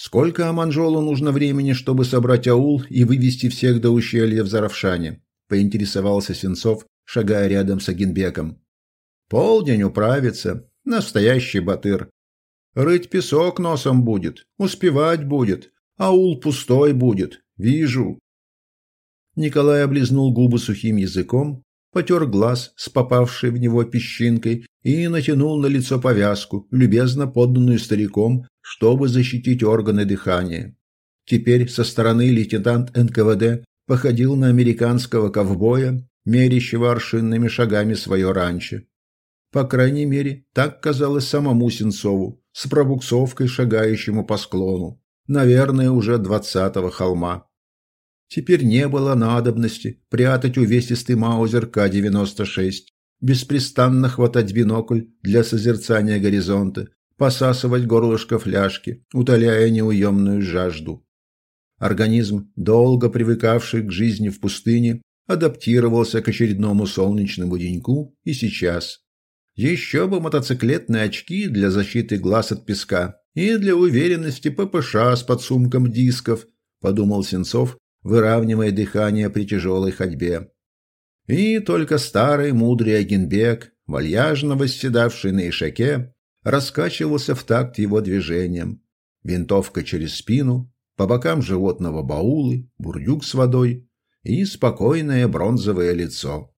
Сколько Аманжолу нужно времени, чтобы собрать аул и вывести всех до ущелья в Заравшане? Поинтересовался Сенцов, шагая рядом с Агенбеком. Полдень управится. Настоящий батыр. Рыть песок носом будет, успевать будет. Аул пустой будет. Вижу. Николай облизнул губы сухим языком, потер глаз с попавшей в него песчинкой и натянул на лицо повязку, любезно подданную стариком, чтобы защитить органы дыхания. Теперь со стороны лейтенант НКВД походил на американского ковбоя, мерящего аршинными шагами свое ранчо. По крайней мере, так казалось самому Сенцову, с пробуксовкой шагающему по склону, наверное, уже двадцатого холма. Теперь не было надобности прятать увесистый маузер К-96, беспрестанно хватать бинокль для созерцания горизонта, посасывать горлышко фляжки, утоляя неуемную жажду. Организм, долго привыкавший к жизни в пустыне, адаптировался к очередному солнечному деньку и сейчас. Еще бы мотоциклетные очки для защиты глаз от песка и для уверенности ППШ с подсумком дисков, подумал Сенцов, выравнивая дыхание при тяжелой ходьбе. И только старый мудрый Агенбек, вальяжно восседавший на ишаке, раскачивался в такт его движением. Винтовка через спину, по бокам животного баулы, бурдюк с водой и спокойное бронзовое лицо.